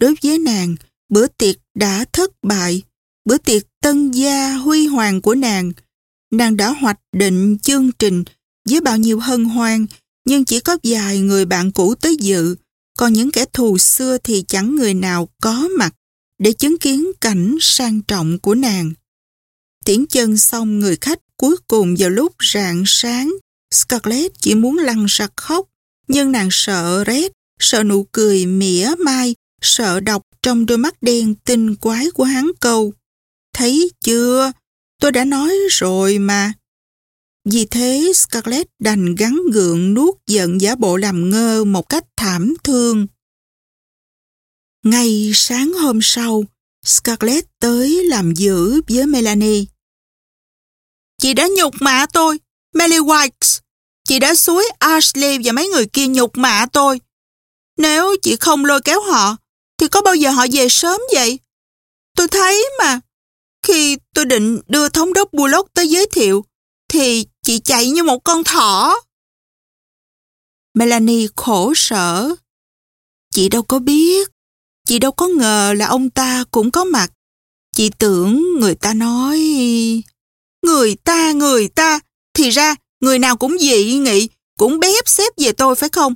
Đối với nàng, bữa tiệc đã thất bại bữa tiệc tân gia huy hoàng của nàng. Nàng đã hoạch định chương trình với bao nhiêu hân hoan, nhưng chỉ có vài người bạn cũ tới dự, còn những kẻ thù xưa thì chẳng người nào có mặt để chứng kiến cảnh sang trọng của nàng. Tiễn chân xong người khách cuối cùng vào lúc rạng sáng, Scarlett chỉ muốn lăn ra khóc nhưng nàng sợ rét, sợ nụ cười mỉa mai, sợ đọc trong đôi mắt đen tinh quái của hắn câu. Thấy chưa? Tôi đã nói rồi mà. Vì thế Scarlett đành gắn gượng nuốt giận giả bộ làm ngơ một cách thảm thương. Ngay sáng hôm sau, Scarlett tới làm giữ với Melanie. Chị đã nhục mạ tôi, Melly White. Chị đã suối Ashley và mấy người kia nhục mạ tôi. Nếu chị không lôi kéo họ, thì có bao giờ họ về sớm vậy? Tôi thấy mà, khi tôi định đưa thống đốc Bullock tới giới thiệu, thì chị chạy như một con thỏ. Melanie khổ sở. Chị đâu có biết. Chị đâu có ngờ là ông ta cũng có mặt. Chị tưởng người ta nói... Người ta, người ta, thì ra người nào cũng dị nghị, cũng bếp xếp về tôi phải không?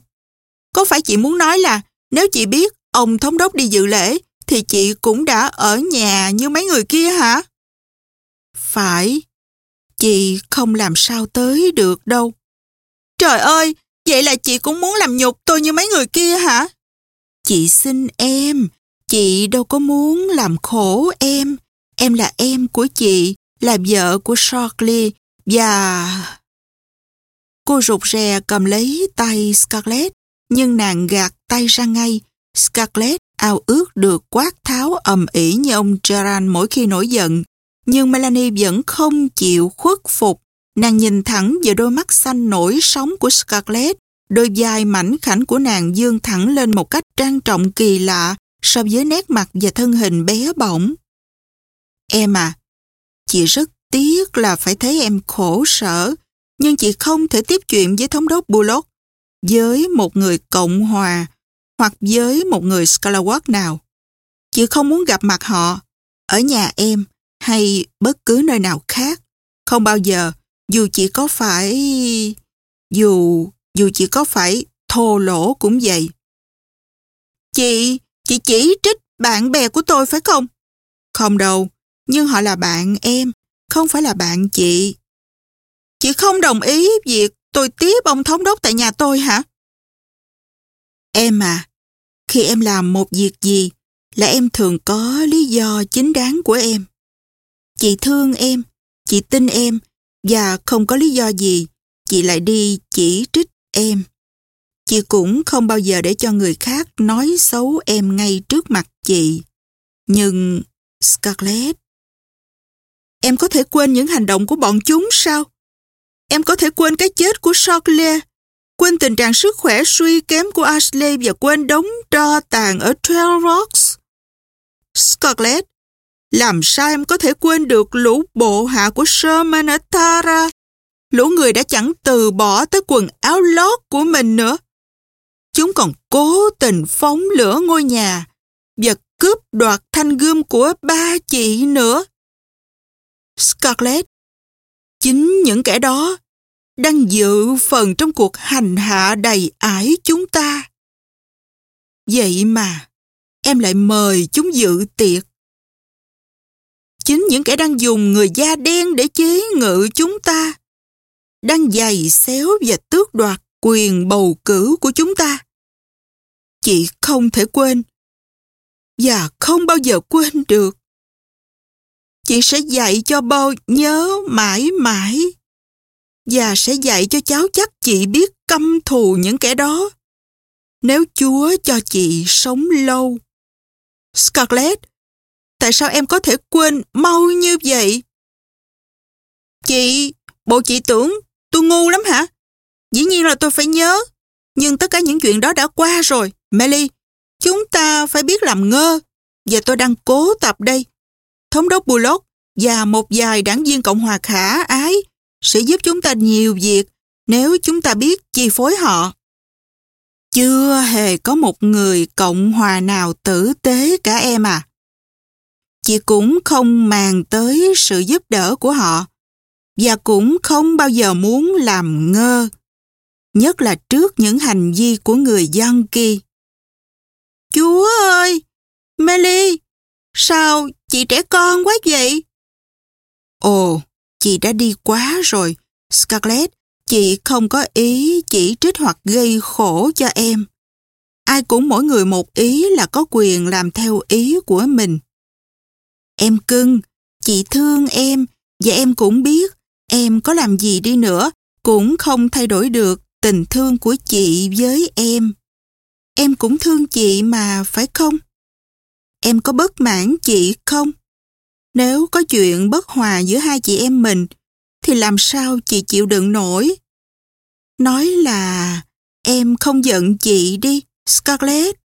Có phải chị muốn nói là nếu chị biết ông thống đốc đi dự lễ thì chị cũng đã ở nhà như mấy người kia hả? Phải, chị không làm sao tới được đâu. Trời ơi, vậy là chị cũng muốn làm nhục tôi như mấy người kia hả? Chị xin em, chị đâu có muốn làm khổ em. Em là em của chị, là vợ của Shockley và... Cô rụt rè cầm lấy tay Scarlett, nhưng nàng gạt tay ra ngay. Scarlett ao ước được quát tháo ầm ĩ như ông Gerard mỗi khi nổi giận. Nhưng Melanie vẫn không chịu khuất phục. Nàng nhìn thẳng vào đôi mắt xanh nổi sóng của Scarlett. Đôi vai mảnh khảnh của nàng dương thẳng lên một cách trang trọng kỳ lạ so với nét mặt và thân hình bé bỏng. Em à, chị rất tiếc là phải thấy em khổ sở, nhưng chị không thể tiếp chuyện với thống đốc Bullock, với một người Cộng Hòa hoặc với một người Scalawatt nào. Chị không muốn gặp mặt họ ở nhà em hay bất cứ nơi nào khác. Không bao giờ, dù chị có phải... Dù... Dù chị có phải thô lỗ cũng vậy. Chị, chị chỉ trích bạn bè của tôi phải không? Không đâu, nhưng họ là bạn em, không phải là bạn chị. Chị không đồng ý việc tôi tiếp ông thống đốc tại nhà tôi hả? Em à, khi em làm một việc gì là em thường có lý do chính đáng của em. Chị thương em, chị tin em và không có lý do gì chị lại đi chỉ trích em. Chị cũng không bao giờ để cho người khác nói xấu em ngay trước mặt chị. Nhưng Scarlett, em có thể quên những hành động của bọn chúng sao? Em có thể quên cái chết của Shockley, quên tình trạng sức khỏe suy kém của Ashley và quên đống tro tàn ở Trail Rocks. Scarlett, làm sao em có thể quên được lũ bộ hạ của Sherman ở Tara? Lũ người đã chẳng từ bỏ tới quần áo lót của mình nữa. Chúng còn cố tình phóng lửa ngôi nhà và cướp đoạt thanh gươm của ba chị nữa. Scarlett, chính những kẻ đó đang dự phần trong cuộc hành hạ đầy ải chúng ta. Vậy mà, em lại mời chúng dự tiệc. Chính những kẻ đang dùng người da đen để chế ngự chúng ta, đang giày xéo và tước đoạt quyền bầu cử của chúng ta. Chị không thể quên và không bao giờ quên được. Chị sẽ dạy cho bao nhớ mãi mãi và sẽ dạy cho cháu chắc chị biết căm thù những kẻ đó. Nếu Chúa cho chị sống lâu. Scarlett, tại sao em có thể quên mau như vậy? Chị, bộ chị tưởng tôi ngu lắm hả? Dĩ nhiên là tôi phải nhớ. Nhưng tất cả những chuyện đó đã qua rồi. Melly, chúng ta phải biết làm ngơ. Và tôi đang cố tập đây. Thống đốc Bullock và một vài đảng viên Cộng hòa khả ái sẽ giúp chúng ta nhiều việc nếu chúng ta biết chi phối họ. Chưa hề có một người Cộng hòa nào tử tế cả em à. Chị cũng không màng tới sự giúp đỡ của họ và cũng không bao giờ muốn làm ngơ, nhất là trước những hành vi của người dân kia. Chúa ơi! Melly! Sao chị trẻ con quá vậy? Ồ, chị đã đi quá rồi. Scarlett, Chị không có ý chỉ trích hoặc gây khổ cho em. Ai cũng mỗi người một ý là có quyền làm theo ý của mình. Em cưng, chị thương em và em cũng biết em có làm gì đi nữa cũng không thay đổi được tình thương của chị với em. Em cũng thương chị mà phải không? Em có bất mãn chị không? Nếu có chuyện bất hòa giữa hai chị em mình thì làm sao chị chịu đựng nổi? Nói là em không giận chị đi, Scarlett.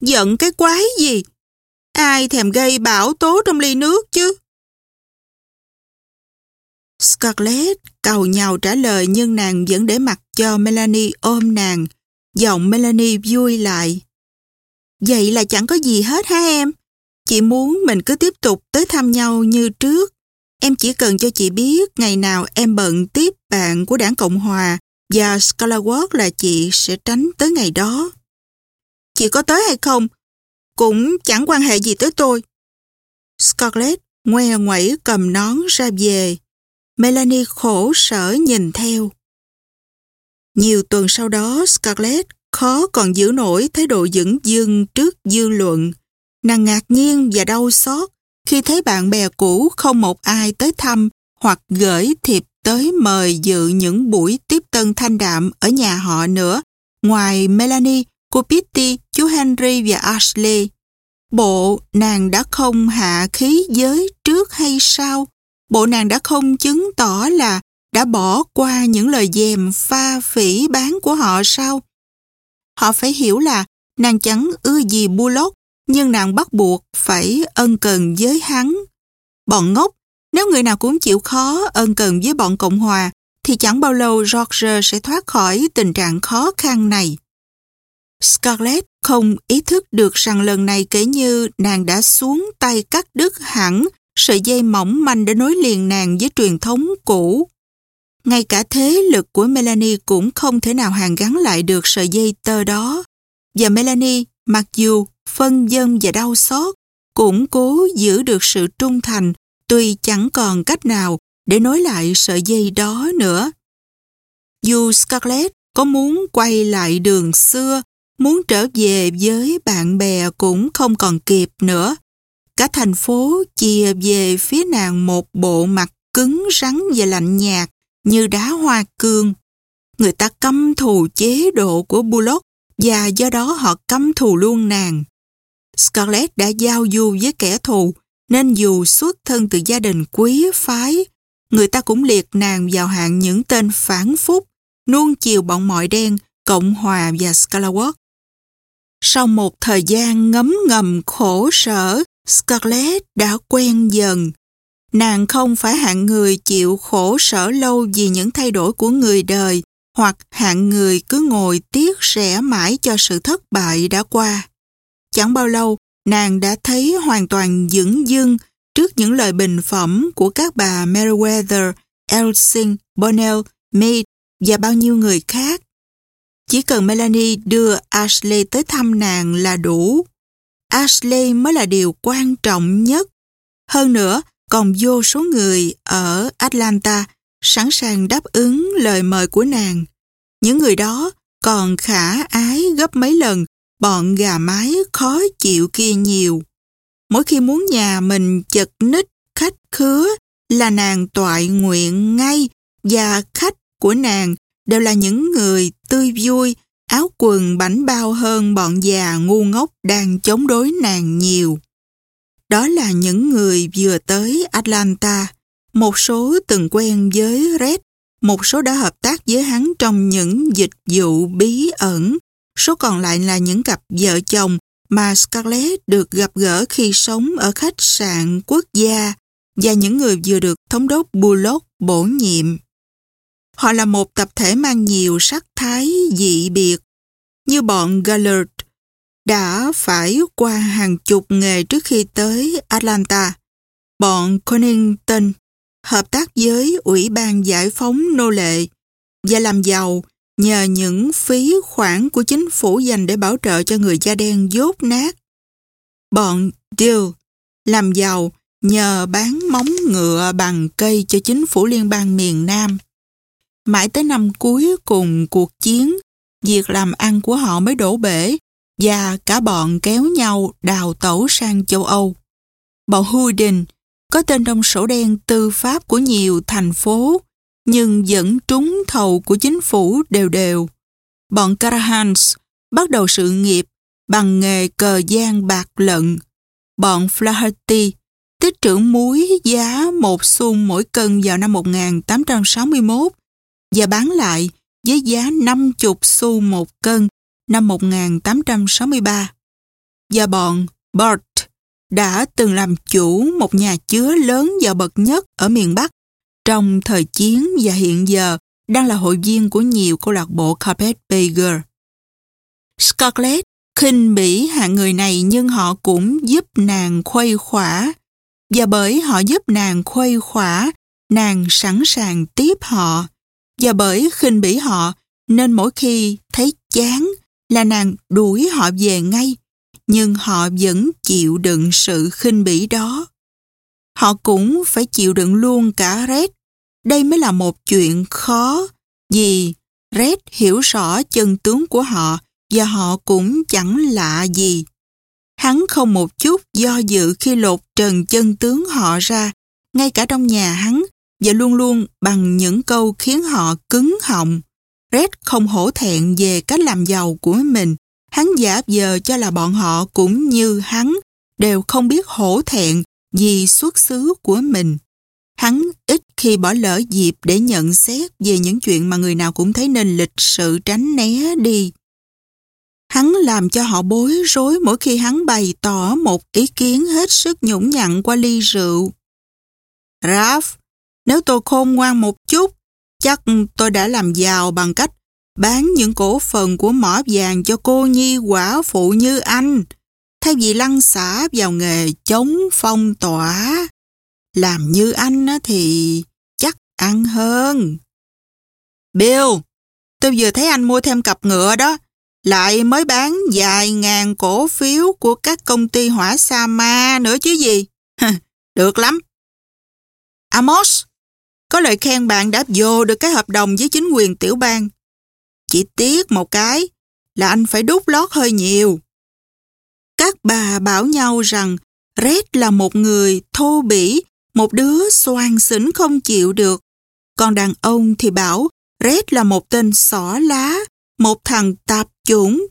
Giận cái quái gì? Ai thèm gây bão tố trong ly nước chứ? Scarlett cầu nhau trả lời nhưng nàng vẫn để mặt cho Melanie ôm nàng. Giọng Melanie vui lại. Vậy là chẳng có gì hết hả em? Chị muốn mình cứ tiếp tục tới thăm nhau như trước. Em chỉ cần cho chị biết ngày nào em bận tiếp bạn của đảng Cộng Hòa và Scarlett là chị sẽ tránh tới ngày đó. Chị có tới hay không? Cũng chẳng quan hệ gì tới tôi. Scarlett ngoe ngoẩy cầm nón ra về. Melanie khổ sở nhìn theo. Nhiều tuần sau đó, Scarlett khó còn giữ nổi thái độ dững dưng trước dư luận. Nàng ngạc nhiên và đau xót khi thấy bạn bè cũ không một ai tới thăm hoặc gửi thiệp tới mời dự những buổi tiếp tân thanh đạm ở nhà họ nữa, ngoài Melanie, cô Pitty, chú Henry và Ashley. Bộ nàng đã không hạ khí giới trước hay sao? Bộ nàng đã không chứng tỏ là đã bỏ qua những lời dèm pha phỉ bán của họ sao? Họ phải hiểu là nàng chẳng ưa gì Bullock nhưng nàng bắt buộc phải ân cần với hắn. Bọn ngốc, nếu người nào cũng chịu khó ân cần với bọn Cộng Hòa thì chẳng bao lâu George sẽ thoát khỏi tình trạng khó khăn này. Scarlett không ý thức được rằng lần này kể như nàng đã xuống tay cắt đứt hẳn sợi dây mỏng manh để nối liền nàng với truyền thống cũ. Ngay cả thế lực của Melanie cũng không thể nào hàn gắn lại được sợi dây tơ đó. Và Melanie, mặc dù phân dân và đau xót, cũng cố giữ được sự trung thành tuy chẳng còn cách nào để nối lại sợi dây đó nữa. Dù Scarlett có muốn quay lại đường xưa, muốn trở về với bạn bè cũng không còn kịp nữa. Cả thành phố chìa về phía nàng một bộ mặt cứng rắn và lạnh nhạt như đá hoa cương. Người ta căm thù chế độ của Bullock và do đó họ căm thù luôn nàng. Scarlett đã giao du với kẻ thù nên dù xuất thân từ gia đình quý phái, người ta cũng liệt nàng vào hạng những tên phản phúc, nuông chiều bọn mọi đen, Cộng Hòa và Scalawatt. Sau một thời gian ngấm ngầm khổ sở, Scarlett đã quen dần. Nàng không phải hạng người chịu khổ sở lâu vì những thay đổi của người đời, hoặc hạng người cứ ngồi tiếc rẻ mãi cho sự thất bại đã qua. Chẳng bao lâu, nàng đã thấy hoàn toàn dững dưng trước những lời bình phẩm của các bà Meriwether, Elsing, Bonnell, Mead và bao nhiêu người khác. Chỉ cần Melanie đưa Ashley tới thăm nàng là đủ. Ashley mới là điều quan trọng nhất. Hơn nữa, còn vô số người ở Atlanta sẵn sàng đáp ứng lời mời của nàng. Những người đó còn khả ái gấp mấy lần bọn gà mái khó chịu kia nhiều. Mỗi khi muốn nhà mình chật ních khách khứa là nàng toại nguyện ngay và khách của nàng đều là những người tươi vui, áo quần bảnh bao hơn bọn già ngu ngốc đang chống đối nàng nhiều. Đó là những người vừa tới Atlanta, một số từng quen với Red, một số đã hợp tác với hắn trong những dịch vụ bí ẩn, số còn lại là những cặp vợ chồng mà Scarlett được gặp gỡ khi sống ở khách sạn quốc gia và những người vừa được thống đốc Bullock bổ nhiệm. Họ là một tập thể mang nhiều sắc thái dị biệt, như bọn Gallard đã phải qua hàng chục nghề trước khi tới Atlanta. Bọn Connington hợp tác với Ủy ban Giải phóng nô lệ và làm giàu nhờ những phí khoản của chính phủ dành để bảo trợ cho người da đen dốt nát. Bọn Dill làm giàu nhờ bán móng ngựa bằng cây cho chính phủ liên bang miền Nam. Mãi tới năm cuối cùng cuộc chiến, việc làm ăn của họ mới đổ bể và cả bọn kéo nhau đào tẩu sang châu Âu. Bọn Houdin có tên trong sổ đen tư pháp của nhiều thành phố nhưng vẫn trúng thầu của chính phủ đều đều. Bọn Carahans bắt đầu sự nghiệp bằng nghề cờ gian bạc lận. Bọn Flaherty tích trữ muối giá một xu mỗi cân vào năm 1861 và bán lại với giá 50 xu một cân năm 1863. Và bọn Bart đã từng làm chủ một nhà chứa lớn và bậc nhất ở miền Bắc trong thời chiến và hiện giờ đang là hội viên của nhiều câu lạc bộ Carpetbagger. Scarlett khinh bỉ hạng người này nhưng họ cũng giúp nàng khuây khỏa và bởi họ giúp nàng khuây khỏa, nàng sẵn sàng tiếp họ và bởi khinh bỉ họ nên mỗi khi thấy chán là nàng đuổi họ về ngay nhưng họ vẫn chịu đựng sự khinh bỉ đó. Họ cũng phải chịu đựng luôn cả Red. Đây mới là một chuyện khó vì Red hiểu rõ chân tướng của họ và họ cũng chẳng lạ gì. Hắn không một chút do dự khi lột trần chân tướng họ ra, ngay cả trong nhà hắn, và luôn luôn bằng những câu khiến họ cứng họng. Red không hổ thẹn về cách làm giàu của mình. Hắn giả vờ cho là bọn họ cũng như hắn, đều không biết hổ thẹn vì xuất xứ của mình. Hắn ít khi bỏ lỡ dịp để nhận xét về những chuyện mà người nào cũng thấy nên lịch sự tránh né đi. Hắn làm cho họ bối rối mỗi khi hắn bày tỏ một ý kiến hết sức nhũng nhặn qua ly rượu. Raph, nếu tôi khôn ngoan một chút, chắc tôi đã làm giàu bằng cách bán những cổ phần của mỏ vàng cho cô nhi quả phụ như anh, thay vì lăn xả vào nghề chống phong tỏa. Làm như anh thì chắc ăn hơn. Bill, tôi vừa thấy anh mua thêm cặp ngựa đó, lại mới bán vài ngàn cổ phiếu của các công ty hỏa sa ma nữa chứ gì. (laughs) Được lắm. Amos, có lời khen bạn đã vô được cái hợp đồng với chính quyền tiểu bang. Chỉ tiếc một cái là anh phải đút lót hơi nhiều. Các bà bảo nhau rằng Red là một người thô bỉ, một đứa xoan xỉn không chịu được. Còn đàn ông thì bảo Red là một tên xỏ lá, một thằng tạp chủng.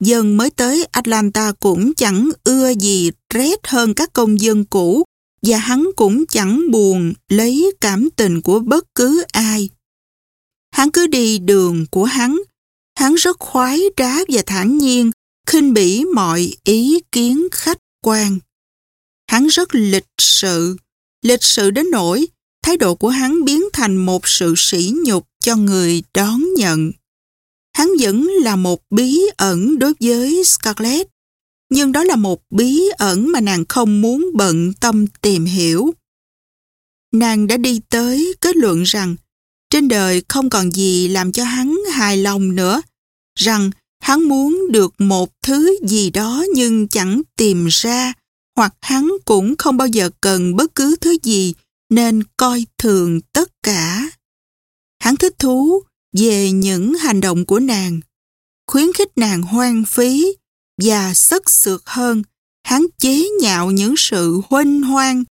Dân mới tới Atlanta cũng chẳng ưa gì Red hơn các công dân cũ và hắn cũng chẳng buồn lấy cảm tình của bất cứ ai. Hắn cứ đi đường của hắn, hắn rất khoái trá và thản nhiên, khinh bỉ mọi ý kiến khách quan. Hắn rất lịch sự, lịch sự đến nỗi thái độ của hắn biến thành một sự sỉ nhục cho người đón nhận. Hắn vẫn là một bí ẩn đối với Scarlett, nhưng đó là một bí ẩn mà nàng không muốn bận tâm tìm hiểu. Nàng đã đi tới kết luận rằng trên đời không còn gì làm cho hắn hài lòng nữa, rằng hắn muốn được một thứ gì đó nhưng chẳng tìm ra, hoặc hắn cũng không bao giờ cần bất cứ thứ gì nên coi thường tất cả. Hắn thích thú về những hành động của nàng, khuyến khích nàng hoang phí và sức sượt hơn, hắn chế nhạo những sự huênh hoang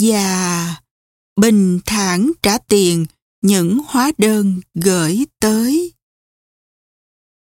và bình thản trả tiền những hóa đơn gửi tới.